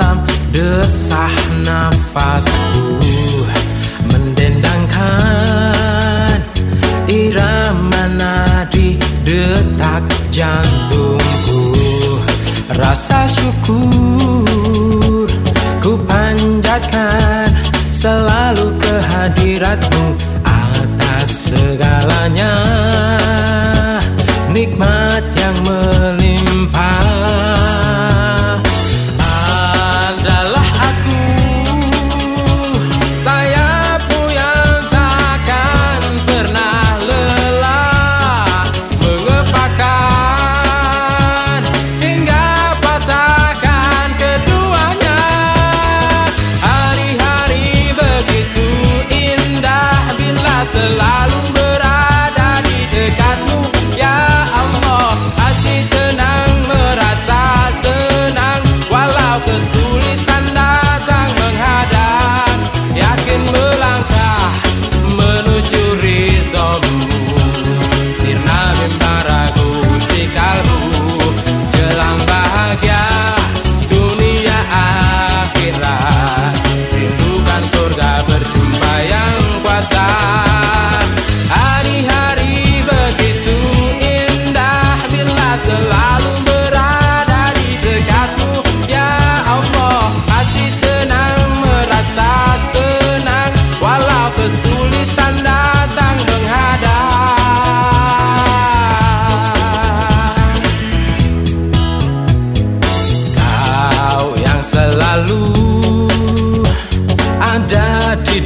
dalam desah nafasku. Mendendangkan irama nadi detak jantungku. Rasa syukur ku panjatkan Selalu kehadiratmu atas segalanya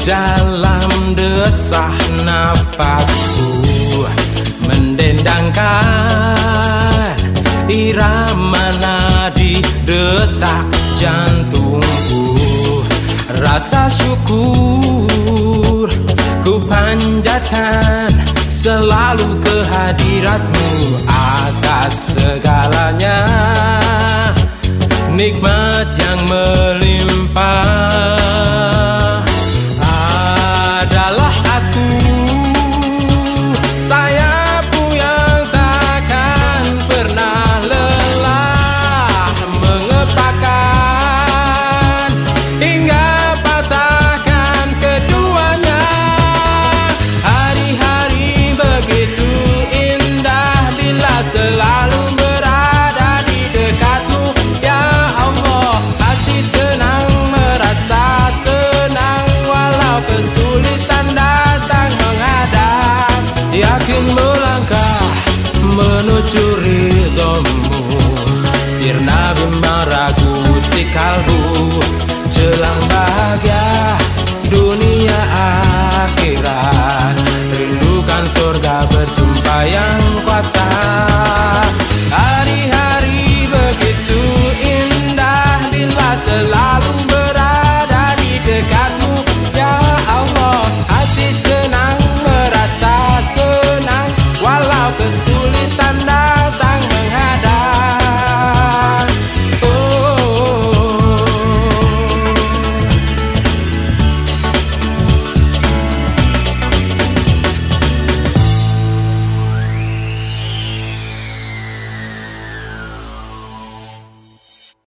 dalam desah nafasku. Mendendangkan irama nadi detak jantungku. Rasa syukur ku panjatkan Selalu kehadiratmu atas segalanya Nikmat yang melimpah